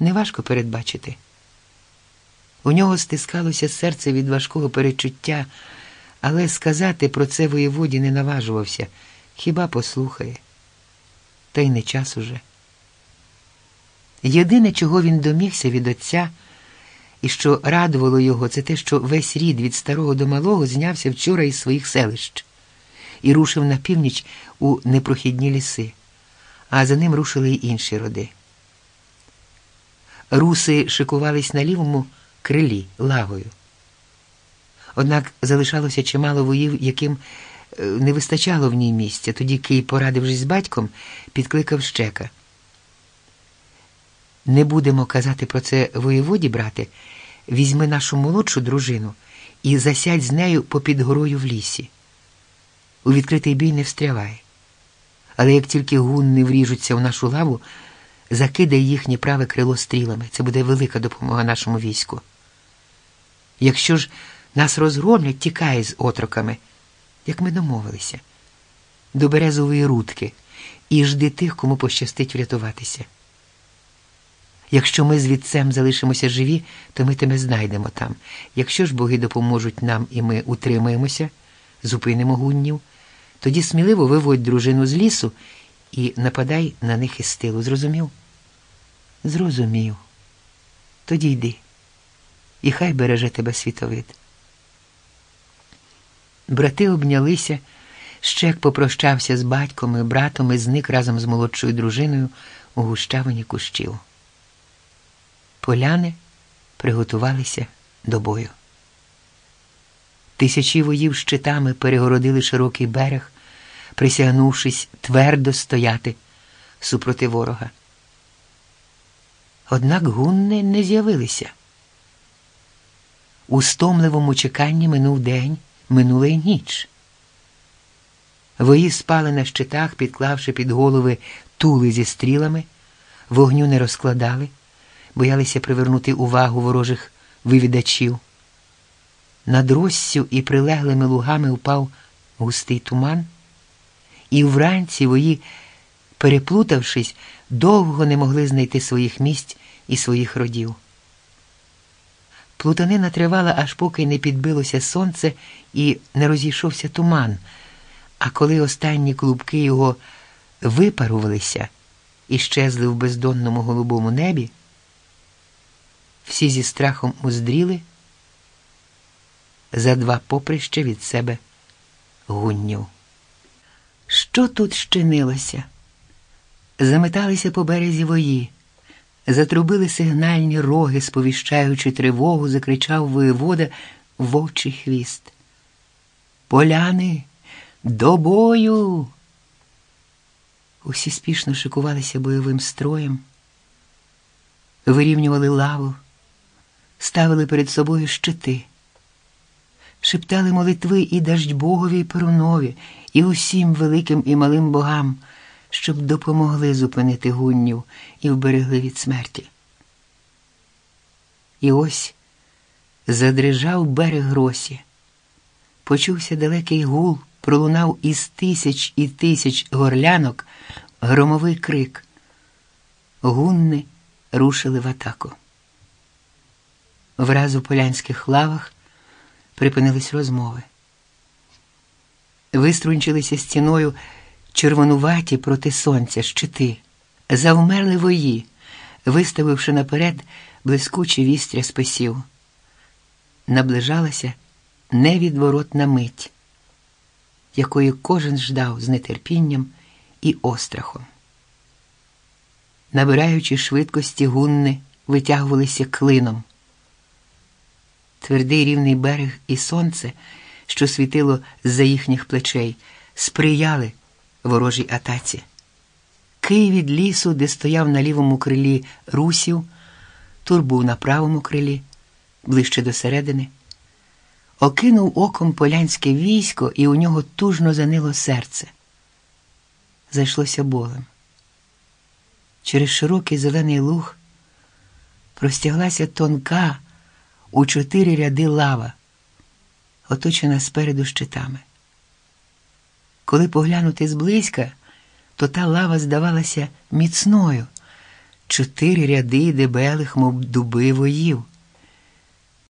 неважко передбачити. У нього стискалося серце від важкого перечуття, але сказати про це воєводі не наважувався, хіба послухає. Та й не час уже. Єдине, чого він домігся від отця, і що радувало його, це те, що весь рід від старого до малого знявся вчора із своїх селищ і рушив на північ у непрохідні ліси, а за ним рушили й інші роди. Руси шикувались на лівому крилі лагою. Однак залишалося чимало воїв, яким е, не вистачало в ній місця. Тоді Кий, порадившись з батьком, підкликав щека. Не будемо казати про це воєводі, брате. Візьми нашу молодшу дружину і засядь з нею попід горою в лісі. У відкритий бій не встрявай. Але як тільки гунни вріжуться в нашу лаву, закидай їхнє праве крило стрілами. Це буде велика допомога нашому війську. Якщо ж нас розгромлять, тікай з отроками, як ми домовилися, до березової рудки і жди тих, кому пощастить врятуватися. Якщо ми звідцем залишимося живі, то ми тебе знайдемо там. Якщо ж боги допоможуть нам і ми утримаємося, зупинимо гуннів, тоді сміливо виводь дружину з лісу і нападай на них із тилу. Зрозумів? Зрозумів. Тоді йди. І хай береже тебе світовид. Брати обнялися, щек попрощався з батьком і братом і зник разом з молодшою дружиною у гущавині кущів. Поляни приготувалися до бою. Тисячі воїв щитами перегородили широкий берег, присягнувшись твердо стояти супроти ворога. Однак гунни не з'явилися. У стомливому чеканні минув день, минула й ніч. Вої спали на щитах, підклавши під голови тули зі стрілами, вогню не розкладали, боялися привернути увагу ворожих вивідачів. Над Россю і прилеглими лугами впав густий туман, і вранці вої, переплутавшись, довго не могли знайти своїх місць і своїх родів. Плутанина тривала, аж поки не підбилося сонце і не розійшовся туман, а коли останні клубки його випарувалися і щезли в бездонному голубому небі, всі зі страхом уздріли за два поприща від себе гуннів. Що тут щинилося? Заметалися по березі вої, затрубили сигнальні роги, сповіщаючи тривогу, закричав воєвода вовчий хвіст. Поляни, до бою! Усі спішно шикувалися бойовим строєм, вирівнювали лаву, ставили перед собою щити шептали молитви і Даждьбогові і Перунові, і усім великим і малим богам, щоб допомогли зупинити гуннів і вберегли від смерті. І ось задрижав берег гросі. Почувся далекий гул, пролунав із тисяч і тисяч горлянок громовий крик. Гунни рушили в атаку. Враз у полянських лавах припинились розмови. Виструнчилися стіною червонуваті проти сонця щити, завмерли вої, виставивши наперед блискучі вістря списів. Наближалася невідворотна мить, якої кожен ждав з нетерпінням і острахом. Набираючи швидкості гунни, витягувалися клином твердий рівний берег і сонце, що світило з-за їхніх плечей, сприяли ворожій атаці. Кий від лісу, де стояв на лівому крилі русів, тур був на правому крилі, ближче до середини, окинув оком полянське військо, і у нього тужно занило серце. Зайшлося болем. Через широкий зелений луг простяглася тонка у чотири ряди лава, оточена спереду щитами. Коли поглянути зблизька, то та лава здавалася міцною, чотири ряди дебелих, мов дуби воїв.